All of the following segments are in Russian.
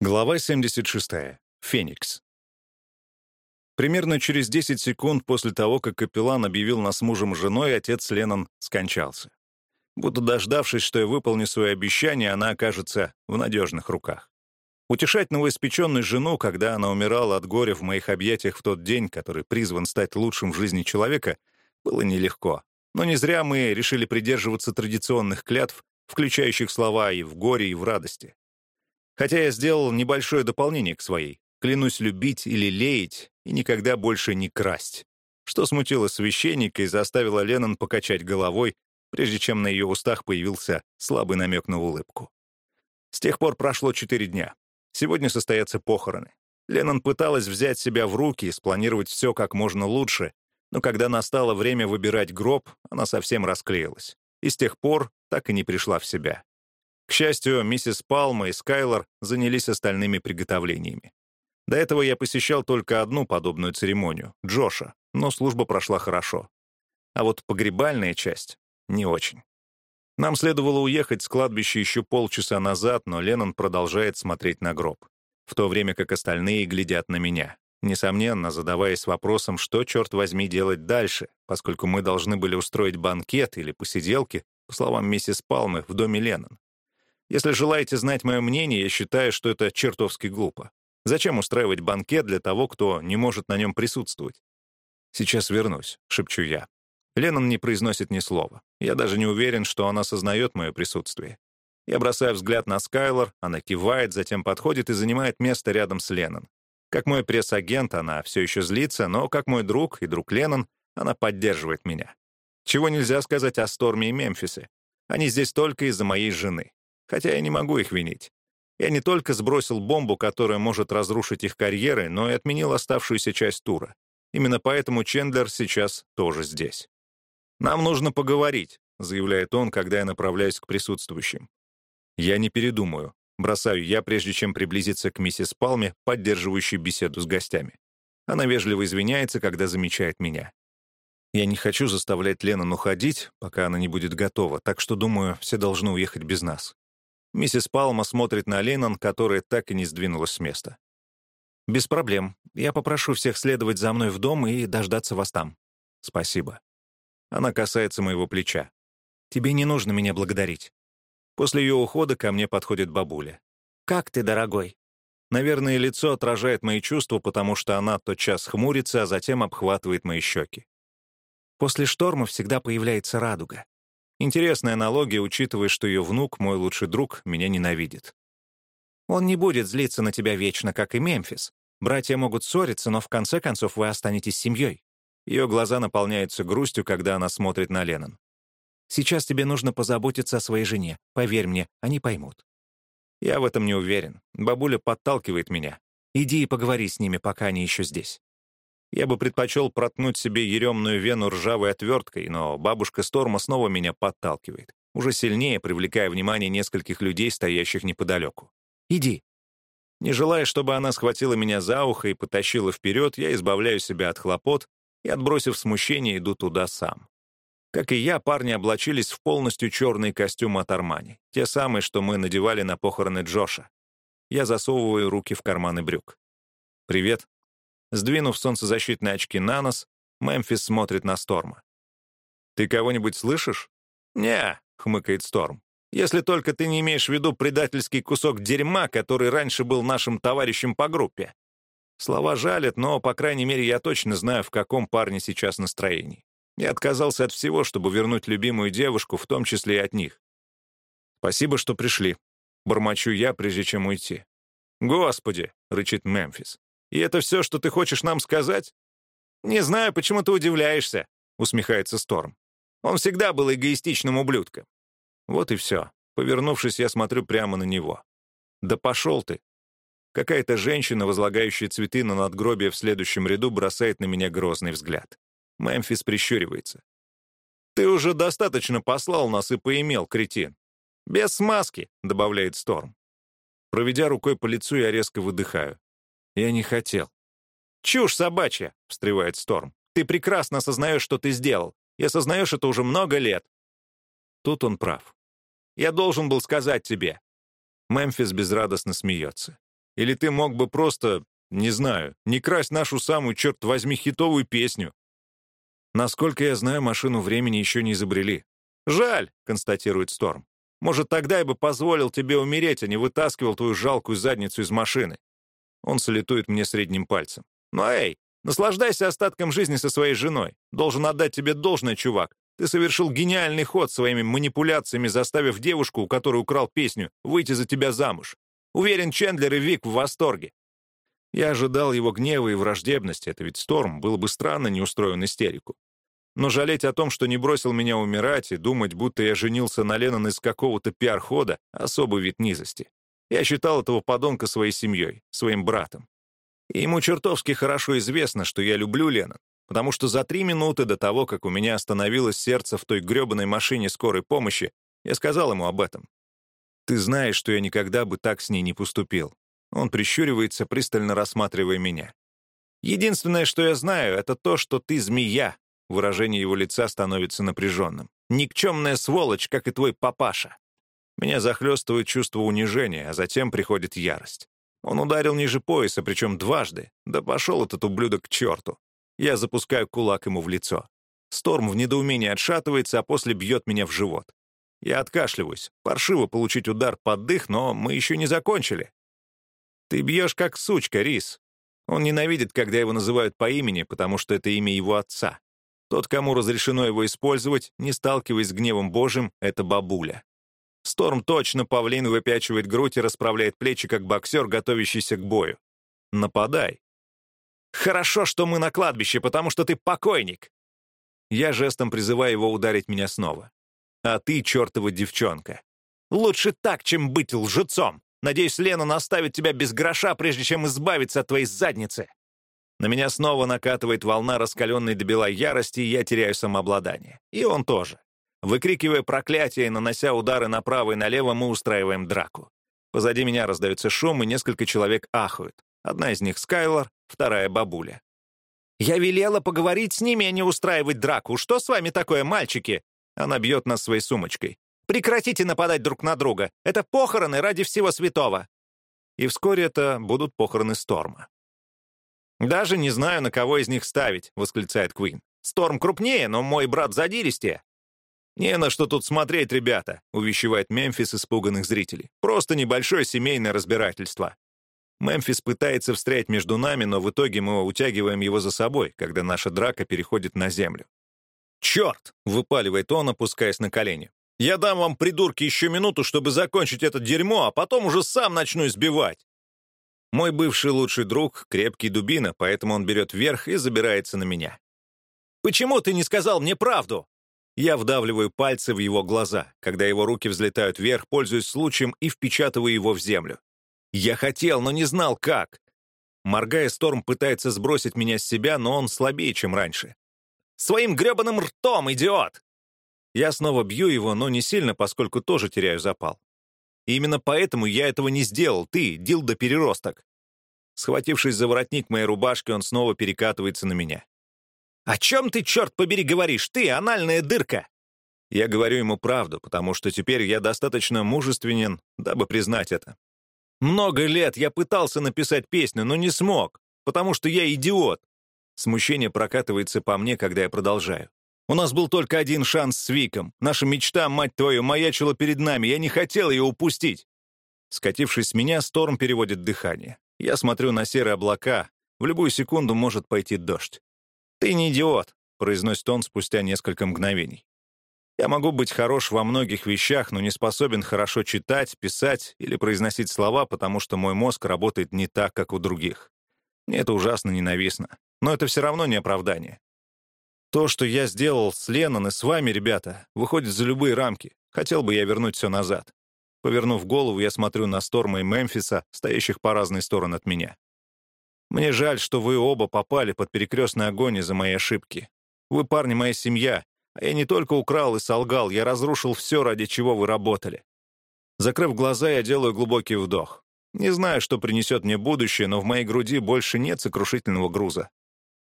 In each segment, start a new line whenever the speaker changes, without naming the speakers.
Глава 76. Феникс. Примерно через 10 секунд после того, как капеллан объявил нас мужем женой, отец Леннон скончался. Будто дождавшись, что я выполню свое обещание, она окажется в надежных руках. Утешать новоиспеченную жену, когда она умирала от горя в моих объятиях в тот день, который призван стать лучшим в жизни человека, было нелегко. Но не зря мы решили придерживаться традиционных клятв, включающих слова и в горе, и в радости. Хотя я сделал небольшое дополнение к своей. Клянусь любить или леять и никогда больше не красть. Что смутило священника и заставило Леннон покачать головой, прежде чем на ее устах появился слабый намек на улыбку. С тех пор прошло четыре дня. Сегодня состоятся похороны. Леннон пыталась взять себя в руки и спланировать все как можно лучше, но когда настало время выбирать гроб, она совсем расклеилась. И с тех пор так и не пришла в себя. К счастью, миссис Палма и Скайлор занялись остальными приготовлениями. До этого я посещал только одну подобную церемонию — Джоша, но служба прошла хорошо. А вот погребальная часть — не очень. Нам следовало уехать с кладбища еще полчаса назад, но Леннон продолжает смотреть на гроб, в то время как остальные глядят на меня, несомненно, задаваясь вопросом, что, черт возьми, делать дальше, поскольку мы должны были устроить банкет или посиделки, по словам миссис Палмы, в доме Леннон. Если желаете знать мое мнение, я считаю, что это чертовски глупо. Зачем устраивать банкет для того, кто не может на нем присутствовать? «Сейчас вернусь», — шепчу я. Леннон не произносит ни слова. Я даже не уверен, что она осознает мое присутствие. Я бросаю взгляд на Скайлор, она кивает, затем подходит и занимает место рядом с Леннон. Как мой пресс-агент, она все еще злится, но как мой друг и друг Леннон, она поддерживает меня. Чего нельзя сказать о Сторме и Мемфисе. Они здесь только из-за моей жены. Хотя я не могу их винить. Я не только сбросил бомбу, которая может разрушить их карьеры, но и отменил оставшуюся часть тура. Именно поэтому Чендлер сейчас тоже здесь. «Нам нужно поговорить», — заявляет он, когда я направляюсь к присутствующим. Я не передумаю. Бросаю я, прежде чем приблизиться к миссис Палме, поддерживающей беседу с гостями. Она вежливо извиняется, когда замечает меня. Я не хочу заставлять Леннон уходить, пока она не будет готова, так что, думаю, все должны уехать без нас. Миссис Палма смотрит на Леннон, которая так и не сдвинулась с места. «Без проблем. Я попрошу всех следовать за мной в дом и дождаться вас там». «Спасибо». Она касается моего плеча. «Тебе не нужно меня благодарить». После ее ухода ко мне подходит бабуля. «Как ты, дорогой?» Наверное, лицо отражает мои чувства, потому что она тотчас хмурится, а затем обхватывает мои щеки. После шторма всегда появляется радуга. Интересная аналогия, учитывая, что ее внук, мой лучший друг, меня ненавидит. Он не будет злиться на тебя вечно, как и Мемфис. Братья могут ссориться, но в конце концов вы останетесь семьей. Ее глаза наполняются грустью, когда она смотрит на Леннон. Сейчас тебе нужно позаботиться о своей жене. Поверь мне, они поймут. Я в этом не уверен. Бабуля подталкивает меня. Иди и поговори с ними, пока они еще здесь. Я бы предпочел проткнуть себе еремную вену ржавой отверткой, но бабушка Сторма снова меня подталкивает, уже сильнее привлекая внимание нескольких людей, стоящих неподалеку. «Иди». Не желая, чтобы она схватила меня за ухо и потащила вперед, я избавляю себя от хлопот и, отбросив смущение, иду туда сам. Как и я, парни облачились в полностью черный костюм от Армани, те самые, что мы надевали на похороны Джоша. Я засовываю руки в карманы брюк. «Привет», Сдвинув солнцезащитные очки на нос, Мемфис смотрит на Сторма. «Ты кого-нибудь слышишь?» «Не», — хмыкает Сторм. «Если только ты не имеешь в виду предательский кусок дерьма, который раньше был нашим товарищем по группе». Слова жалят, но, по крайней мере, я точно знаю, в каком парне сейчас настроении. Я отказался от всего, чтобы вернуть любимую девушку, в том числе и от них. «Спасибо, что пришли», — бормочу я, прежде чем уйти. «Господи!» — рычит Мемфис. И это все, что ты хочешь нам сказать?» «Не знаю, почему ты удивляешься», — усмехается Сторм. «Он всегда был эгоистичным ублюдком». Вот и все. Повернувшись, я смотрю прямо на него. «Да пошел ты!» Какая-то женщина, возлагающая цветы на надгробие в следующем ряду, бросает на меня грозный взгляд. Мемфис прищуривается. «Ты уже достаточно послал нас и поимел, кретин!» «Без смазки», — добавляет Сторм. Проведя рукой по лицу, я резко выдыхаю. Я не хотел. «Чушь собачья!» — встревает Сторм. «Ты прекрасно осознаешь, что ты сделал, и осознаешь это уже много лет». Тут он прав. «Я должен был сказать тебе». Мемфис безрадостно смеется. Или ты мог бы просто, не знаю, не красть нашу самую, черт возьми, хитовую песню. Насколько я знаю, машину времени еще не изобрели. «Жаль», — констатирует Сторм. «Может, тогда я бы позволил тебе умереть, а не вытаскивал твою жалкую задницу из машины». Он салютует мне средним пальцем. «Ну эй, наслаждайся остатком жизни со своей женой. Должен отдать тебе должное, чувак. Ты совершил гениальный ход своими манипуляциями, заставив девушку, у которой украл песню, выйти за тебя замуж. Уверен, Чендлер и Вик в восторге. Я ожидал его гнева и враждебности, это ведь Сторм, было бы странно не устроен истерику. Но жалеть о том, что не бросил меня умирать, и думать, будто я женился на Леннон из какого-то пиар-хода — особый вид низости. Я считал этого подонка своей семьей, своим братом. И ему чертовски хорошо известно, что я люблю Леннон, потому что за три минуты до того, как у меня остановилось сердце в той грёбаной машине скорой помощи, я сказал ему об этом. «Ты знаешь, что я никогда бы так с ней не поступил». Он прищуривается, пристально рассматривая меня. «Единственное, что я знаю, это то, что ты змея, Выражение его лица становится напряженным. «Никчемная сволочь, как и твой папаша!» Меня захлестывает чувство унижения, а затем приходит ярость. Он ударил ниже пояса, причем дважды. Да пошел этот ублюдок к черту. Я запускаю кулак ему в лицо. Сторм в недоумении отшатывается, а после бьет меня в живот. Я откашливаюсь. Паршиво получить удар под дых, но мы еще не закончили. Ты бьешь как сучка, Рис. Он ненавидит, когда его называют по имени, потому что это имя его отца. Тот, кому разрешено его использовать, не сталкиваясь с гневом Божьим, — это бабуля. Сторм точно павлин выпячивает грудь и расправляет плечи, как боксер, готовящийся к бою. Нападай. «Хорошо, что мы на кладбище, потому что ты покойник!» Я жестом призываю его ударить меня снова. «А ты, чертова девчонка! Лучше так, чем быть лжецом! Надеюсь, Лена наставит тебя без гроша, прежде чем избавиться от твоей задницы!» На меня снова накатывает волна раскаленной до бела ярости, и я теряю самообладание. И он тоже. Выкрикивая проклятия и нанося удары направо и налево, мы устраиваем драку. Позади меня раздается шум, и несколько человек ахают. Одна из них — Скайлор, вторая — бабуля. «Я велела поговорить с ними, а не устраивать драку. Что с вами такое, мальчики?» Она бьет нас своей сумочкой. «Прекратите нападать друг на друга. Это похороны ради всего святого». И вскоре это будут похороны Сторма. «Даже не знаю, на кого из них ставить», — восклицает Квин. «Сторм крупнее, но мой брат задиристее». «Не на что тут смотреть, ребята», — увещевает Мемфис испуганных зрителей. «Просто небольшое семейное разбирательство». Мемфис пытается встрять между нами, но в итоге мы утягиваем его за собой, когда наша драка переходит на землю. «Черт!» — выпаливает он, опускаясь на колени. «Я дам вам, придурки, еще минуту, чтобы закончить это дерьмо, а потом уже сам начну избивать!» Мой бывший лучший друг — крепкий дубина, поэтому он берет верх и забирается на меня. «Почему ты не сказал мне правду?» Я вдавливаю пальцы в его глаза, когда его руки взлетают вверх, пользуясь случаем и впечатываю его в землю. Я хотел, но не знал, как. Моргая, Сторм пытается сбросить меня с себя, но он слабее, чем раньше. «Своим гребаным ртом, идиот!» Я снова бью его, но не сильно, поскольку тоже теряю запал. И именно поэтому я этого не сделал, ты, дилда-переросток. Схватившись за воротник моей рубашки, он снова перекатывается на меня. «О чем ты, черт побери, говоришь? Ты, анальная дырка!» Я говорю ему правду, потому что теперь я достаточно мужественен, дабы признать это. Много лет я пытался написать песню, но не смог, потому что я идиот. Смущение прокатывается по мне, когда я продолжаю. У нас был только один шанс с Виком. Наша мечта, мать твою, маячила перед нами. Я не хотел ее упустить. Скатившись с меня, Сторм переводит дыхание. Я смотрю на серые облака. В любую секунду может пойти дождь. «Ты не идиот», — произносит он спустя несколько мгновений. Я могу быть хорош во многих вещах, но не способен хорошо читать, писать или произносить слова, потому что мой мозг работает не так, как у других. Мне это ужасно ненавистно. Но это все равно не оправдание. То, что я сделал с Леннон и с вами, ребята, выходит за любые рамки. Хотел бы я вернуть все назад. Повернув голову, я смотрю на Сторма и Мемфиса, стоящих по разные стороны от меня. Мне жаль, что вы оба попали под перекрестный огонь из-за моей ошибки. Вы, парни, моя семья, а я не только украл и солгал, я разрушил все, ради чего вы работали. Закрыв глаза, я делаю глубокий вдох. Не знаю, что принесет мне будущее, но в моей груди больше нет сокрушительного груза.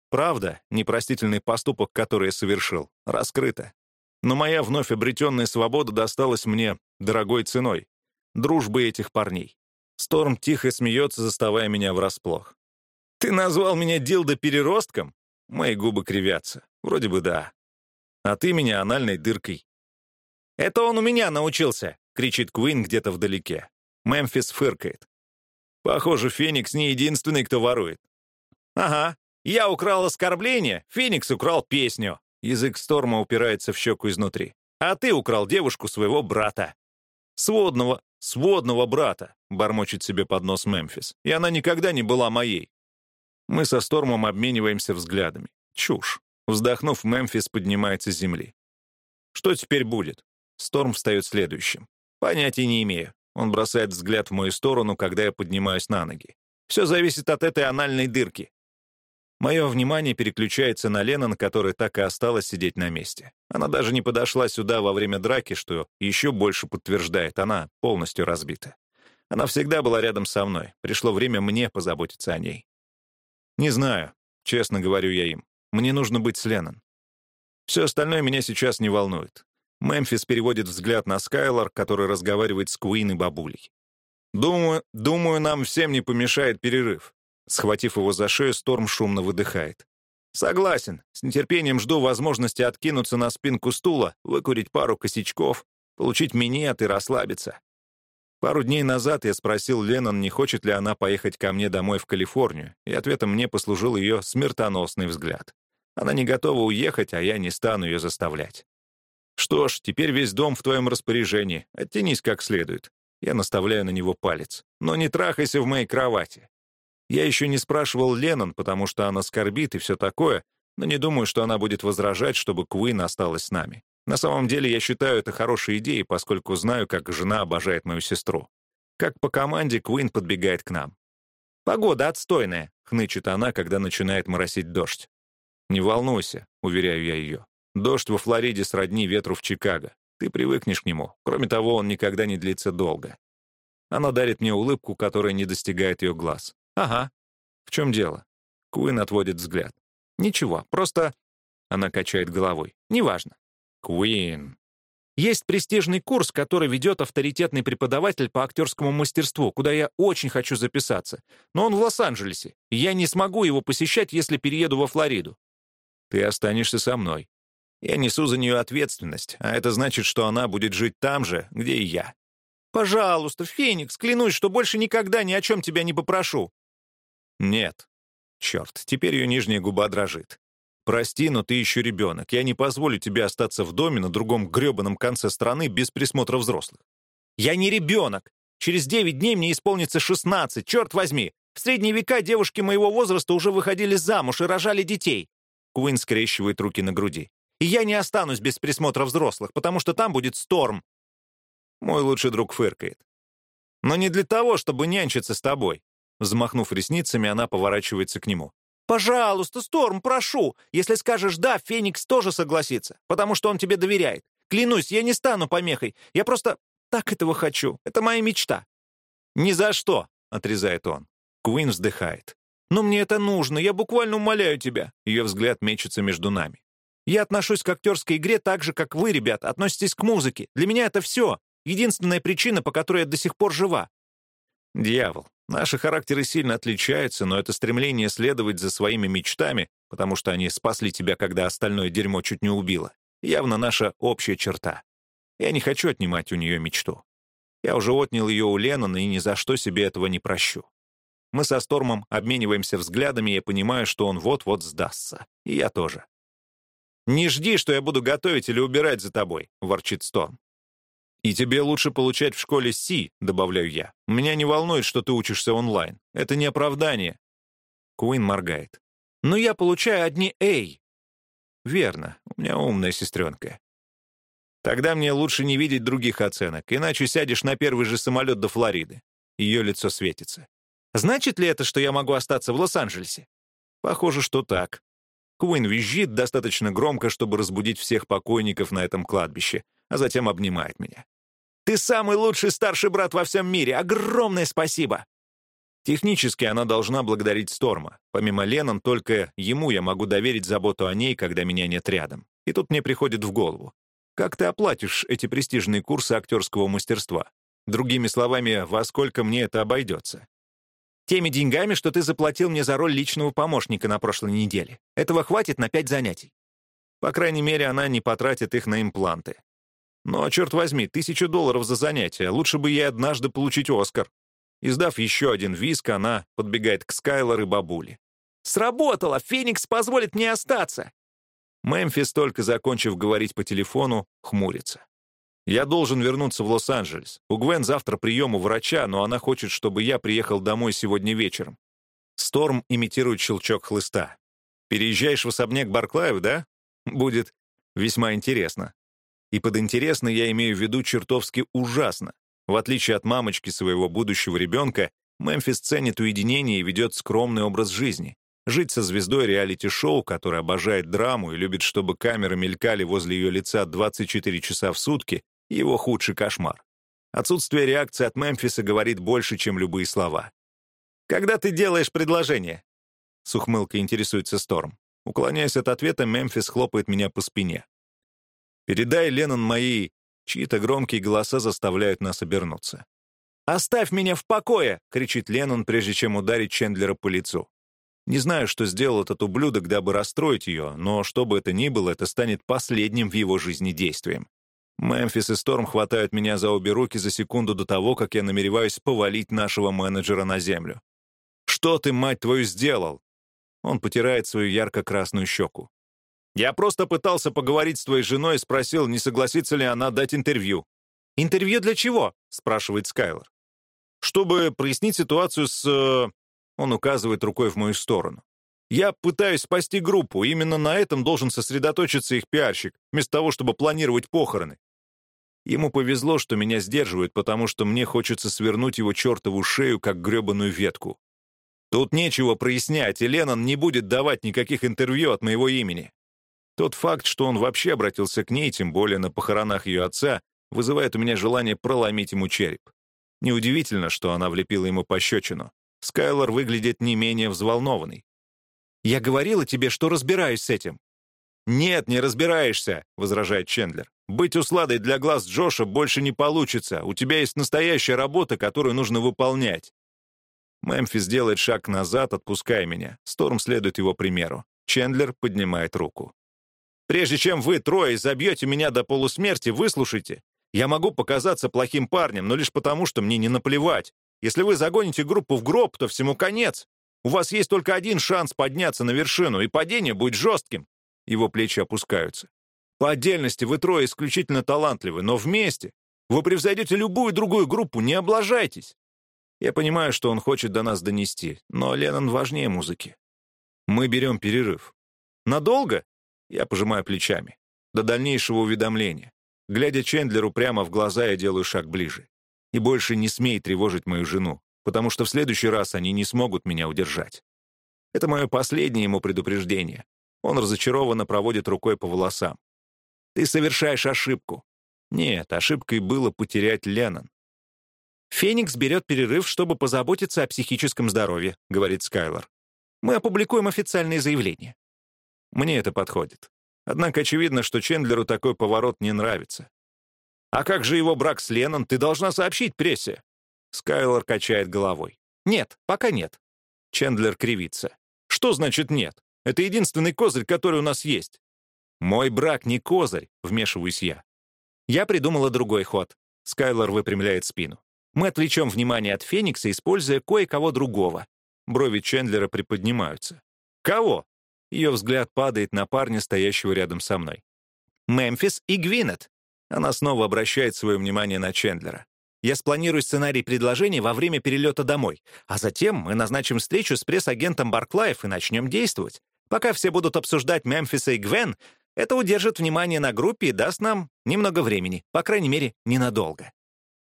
Правда, непростительный поступок, который я совершил, раскрыта. Но моя вновь обретенная свобода досталась мне дорогой ценой. Дружбы этих парней. Сторм тихо смеется, заставая меня врасплох. «Ты назвал меня дилдо-переростком?» Мои губы кривятся. Вроде бы да. А ты меня анальной дыркой. «Это он у меня научился!» — кричит Куин где-то вдалеке. Мемфис фыркает. «Похоже, Феникс не единственный, кто ворует». «Ага, я украл оскорбление, Феникс украл песню». Язык Сторма упирается в щеку изнутри. «А ты украл девушку своего брата». «Сводного, сводного брата», — бормочет себе под нос Мемфис. «И она никогда не была моей». Мы со Стормом обмениваемся взглядами. Чушь. Вздохнув, Мемфис поднимается с земли. Что теперь будет? Сторм встает следующим. Понятия не имею. Он бросает взгляд в мою сторону, когда я поднимаюсь на ноги. Все зависит от этой анальной дырки. Мое внимание переключается на Леннон, которая так и осталась сидеть на месте. Она даже не подошла сюда во время драки, что еще больше подтверждает, она полностью разбита. Она всегда была рядом со мной. Пришло время мне позаботиться о ней. Не знаю, честно говорю я им. Мне нужно быть с Леннон. Все остальное меня сейчас не волнует. Мемфис переводит взгляд на Скайлор, который разговаривает с Куин и бабулей. «Думаю, думаю, нам всем не помешает перерыв». Схватив его за шею, Сторм шумно выдыхает. «Согласен. С нетерпением жду возможности откинуться на спинку стула, выкурить пару косячков, получить минет и расслабиться». Пару дней назад я спросил Леннон, не хочет ли она поехать ко мне домой в Калифорнию, и ответом мне послужил ее смертоносный взгляд. Она не готова уехать, а я не стану ее заставлять. «Что ж, теперь весь дом в твоем распоряжении. Оттянись как следует». Я наставляю на него палец. «Но не трахайся в моей кровати». Я еще не спрашивал Леннон, потому что она скорбит и все такое, но не думаю, что она будет возражать, чтобы Куин осталась с нами. На самом деле, я считаю это хорошей идеей, поскольку знаю, как жена обожает мою сестру. Как по команде, Куин подбегает к нам. «Погода отстойная», — хнычет она, когда начинает моросить дождь. «Не волнуйся», — уверяю я ее. Дождь во Флориде сродни ветру в Чикаго. Ты привыкнешь к нему. Кроме того, он никогда не длится долго. Она дарит мне улыбку, которая не достигает ее глаз. «Ага. В чем дело?» Куин отводит взгляд. «Ничего, просто...» Она качает головой. «Неважно». «Куин...» Есть престижный курс, который ведет авторитетный преподаватель по актерскому мастерству, куда я очень хочу записаться. Но он в Лос-Анджелесе, и я не смогу его посещать, если перееду во Флориду. Ты останешься со мной. Я несу за нее ответственность, а это значит, что она будет жить там же, где и я. Пожалуйста, Феникс, клянусь, что больше никогда ни о чем тебя не попрошу. Нет. Черт, теперь ее нижняя губа дрожит. Прости, но ты еще ребенок. Я не позволю тебе остаться в доме на другом гребаном конце страны без присмотра взрослых. Я не ребенок. Через девять дней мне исполнится шестнадцать, черт возьми. В средние века девушки моего возраста уже выходили замуж и рожали детей. Куин скрещивает руки на груди. И я не останусь без присмотра взрослых, потому что там будет Сторм. Мой лучший друг фыркает. Но не для того, чтобы нянчиться с тобой. Взмахнув ресницами, она поворачивается к нему. «Пожалуйста, Сторм, прошу! Если скажешь «да», Феникс тоже согласится, потому что он тебе доверяет. Клянусь, я не стану помехой. Я просто так этого хочу. Это моя мечта». «Ни за что!» — отрезает он. Куин вздыхает. «Но мне это нужно, я буквально умоляю тебя». Ее взгляд мечется между нами. Я отношусь к актерской игре так же, как вы, ребята, относитесь к музыке. Для меня это все. Единственная причина, по которой я до сих пор жива. Дьявол. Наши характеры сильно отличаются, но это стремление следовать за своими мечтами, потому что они спасли тебя, когда остальное дерьмо чуть не убило, явно наша общая черта. Я не хочу отнимать у нее мечту. Я уже отнял ее у Леннона и ни за что себе этого не прощу. Мы со Стормом обмениваемся взглядами, и я понимаю, что он вот-вот сдастся. И я тоже. «Не жди, что я буду готовить или убирать за тобой», — ворчит Сторм. «И тебе лучше получать в школе Си», — добавляю я. «Меня не волнует, что ты учишься онлайн. Это не оправдание». Куин моргает. «Но я получаю одни «Эй». «Верно, у меня умная сестренка. Тогда мне лучше не видеть других оценок, иначе сядешь на первый же самолет до Флориды». Ее лицо светится. «Значит ли это, что я могу остаться в Лос-Анджелесе?» «Похоже, что так. Куин визжит достаточно громко, чтобы разбудить всех покойников на этом кладбище, а затем обнимает меня. «Ты самый лучший старший брат во всем мире! Огромное спасибо!» Технически она должна благодарить Сторма. Помимо Леннон, только ему я могу доверить заботу о ней, когда меня нет рядом. И тут мне приходит в голову. Как ты оплатишь эти престижные курсы актерского мастерства? Другими словами, во сколько мне это обойдется?
Теми деньгами, что ты заплатил мне за роль личного помощника на прошлой неделе. Этого хватит на пять занятий.
По крайней мере, она не потратит их на импланты. Но, черт возьми, тысячу долларов за занятие. Лучше бы ей однажды получить Оскар. Издав еще один виск, она подбегает к Скайлор и бабуле.
«Сработало! Феникс позволит мне остаться!»
Мемфис, только закончив говорить по телефону, хмурится. «Я должен вернуться в Лос-Анджелес. У Гвен завтра прием у врача, но она хочет, чтобы я приехал домой сегодня вечером». Сторм имитирует щелчок хлыста. «Переезжаешь в особняк Барклаев, да? Будет весьма интересно». И под «интересно» я имею в виду чертовски ужасно. В отличие от мамочки своего будущего ребенка, Мемфис ценит уединение и ведет скромный образ жизни. Жить со звездой реалити-шоу, которая обожает драму и любит, чтобы камеры мелькали возле ее лица 24 часа в сутки, его худший кошмар. Отсутствие реакции от Мемфиса говорит больше, чем любые слова.
«Когда ты делаешь предложение?»
С ухмылкой интересуется Сторм. Уклоняясь от ответа, Мемфис хлопает меня по спине. «Передай, Леннон, мои Чьи-то громкие голоса заставляют нас обернуться.
«Оставь меня в покое!» — кричит Леннон, прежде чем ударить Чендлера по лицу.
Не знаю, что сделал этот ублюдок, дабы расстроить ее, но что бы это ни было, это станет последним в его жизни действием. Мемфис и Сторм хватают меня за обе руки за секунду до того, как я намереваюсь повалить нашего менеджера на землю. «Что ты, мать твою, сделал?» Он потирает свою ярко-красную щеку. Я просто пытался поговорить с твоей женой и спросил, не согласится ли она дать интервью.
«Интервью для чего?» — спрашивает Скайлор.
«Чтобы прояснить ситуацию с...» э, Он указывает рукой в мою сторону. «Я пытаюсь спасти группу, именно на этом должен сосредоточиться их пиарщик, вместо того, чтобы планировать похороны. Ему повезло, что меня сдерживают, потому что мне хочется свернуть его чертову шею, как гребаную ветку. Тут нечего прояснять, и Леннон не будет давать никаких интервью от моего имени. Тот факт, что он вообще обратился к ней, тем более на похоронах ее отца, вызывает у меня желание проломить ему череп. Неудивительно, что она влепила ему пощечину. Скайлор выглядит не менее взволнованный.
«Я говорила тебе, что разбираюсь с этим».
«Нет, не разбираешься», — возражает Чендлер. «Быть усладой для глаз Джоша больше не получится. У тебя есть настоящая работа, которую нужно выполнять». Мемфис делает шаг назад, отпуская меня. Сторм следует его примеру. Чендлер поднимает руку. Прежде чем вы трое забьете меня до полусмерти, выслушайте. Я могу показаться плохим парнем, но лишь потому, что мне не наплевать. Если вы загоните группу в гроб, то всему конец. У вас есть только один шанс подняться на вершину, и падение будет жестким. Его плечи опускаются. По отдельности вы трое исключительно талантливы, но вместе вы превзойдете любую другую группу, не облажайтесь. Я понимаю, что он хочет до нас донести, но Леннон важнее музыки. Мы берем перерыв. Надолго? Я пожимаю плечами. До дальнейшего уведомления. Глядя Чендлеру прямо в глаза, я делаю шаг ближе. И больше не смей тревожить мою жену, потому что в следующий раз они не смогут меня удержать. Это мое последнее ему предупреждение. Он разочарованно проводит рукой по волосам. Ты совершаешь ошибку. Нет, ошибкой было потерять Леннон.
«Феникс берет перерыв, чтобы позаботиться о психическом здоровье», — говорит Скайлор. «Мы опубликуем официальное заявление.
Мне это подходит. Однако очевидно, что Чендлеру такой поворот не нравится. «А как же его брак с Леннон? Ты должна сообщить прессе!» Скайлор качает головой.
«Нет, пока нет».
Чендлер кривится. «Что значит нет? Это единственный козырь, который у нас есть». «Мой брак не козырь», — вмешиваюсь я.
Я придумала другой ход. Скайлор выпрямляет спину. Мы отвлечем внимание от Феникса, используя кое-кого другого.
Брови Чендлера приподнимаются. «Кого?» Ее взгляд падает на парня, стоящего рядом со мной.
«Мемфис и Гвинет».
Она снова обращает свое внимание на Чендлера.
«Я спланирую сценарий предложения во время перелета домой, а затем мы назначим встречу с пресс-агентом Барклаев и начнем действовать. Пока все будут обсуждать Мемфиса и Гвен, это удержит внимание на группе и даст нам немного времени, по крайней мере, ненадолго».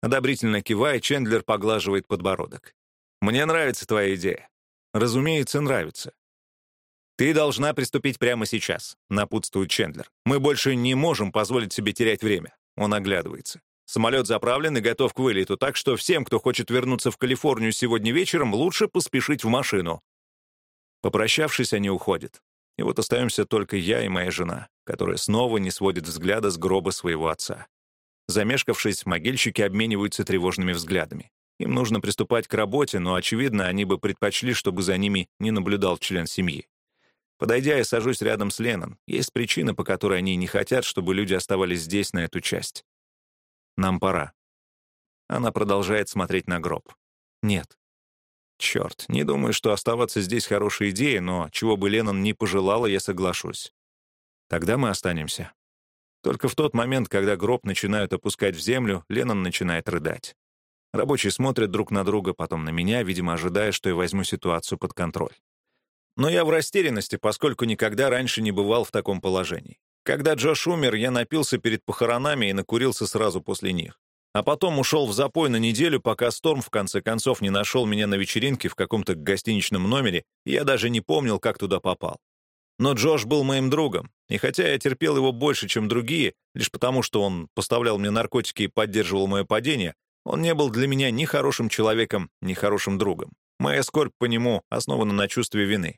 Одобрительно кивая, Чендлер поглаживает подбородок. «Мне нравится твоя идея». «Разумеется, нравится. «Ты должна приступить прямо сейчас», — напутствует Чендлер. «Мы больше не можем позволить себе терять время». Он оглядывается. Самолет заправлен и готов к вылету, так что всем, кто хочет вернуться в Калифорнию сегодня вечером, лучше поспешить в машину. Попрощавшись, они уходят. И вот остаемся только я и моя жена, которая снова не сводит взгляда с гроба своего отца. Замешкавшись, могильщики обмениваются тревожными взглядами. Им нужно приступать к работе, но, очевидно, они бы предпочли, чтобы за ними не наблюдал член семьи. Подойдя, я сажусь рядом с Леном. Есть причина, по которой они не хотят, чтобы люди оставались здесь на эту часть. Нам пора. Она продолжает смотреть на гроб. Нет. Черт, не думаю, что оставаться здесь хорошая идея, но чего бы Леннон не пожелала, я соглашусь. Тогда мы останемся. Только в тот момент, когда гроб начинают опускать в землю, Леннон начинает рыдать. Рабочие смотрят друг на друга, потом на меня, видимо, ожидая, что я возьму ситуацию под контроль. Но я в растерянности, поскольку никогда раньше не бывал в таком положении. Когда Джош умер, я напился перед похоронами и накурился сразу после них. А потом ушел в запой на неделю, пока Сторм в конце концов не нашел меня на вечеринке в каком-то гостиничном номере, и я даже не помнил, как туда попал. Но Джош был моим другом, и хотя я терпел его больше, чем другие, лишь потому, что он поставлял мне наркотики и поддерживал мое падение, он не был для меня ни хорошим человеком, ни хорошим другом. Моя скорбь по нему основана на чувстве вины.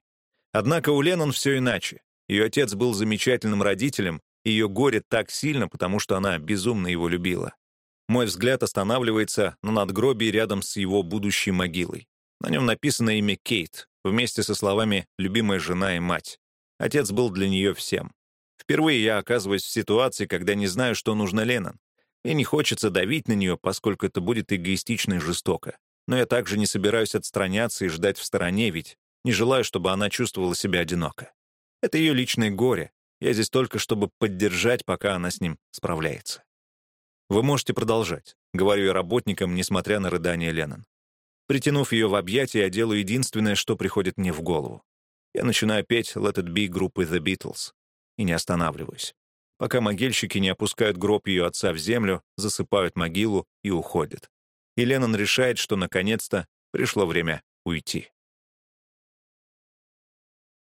Однако у Леннон все иначе. Ее отец был замечательным родителем, и ее горе так сильно, потому что она безумно его любила. Мой взгляд останавливается на надгробии рядом с его будущей могилой. На нем написано имя Кейт, вместе со словами «любимая жена и мать». Отец был для нее всем. Впервые я оказываюсь в ситуации, когда не знаю, что нужно Леннон. Мне не хочется давить на нее, поскольку это будет эгоистично и жестоко. Но я также не собираюсь отстраняться и ждать в стороне, ведь не желаю, чтобы она чувствовала себя одиноко. Это ее личное горе. Я здесь только, чтобы поддержать, пока она с ним справляется. Вы можете продолжать, говорю я работникам, несмотря на рыдание Леннон. Притянув ее в объятия, я делаю единственное, что приходит мне в голову. Я начинаю петь «Let it be» группы The Beatles и не останавливаюсь. Пока могильщики не опускают гроб ее отца в землю, засыпают могилу и уходят. И Леннон решает, что наконец-то пришло время уйти.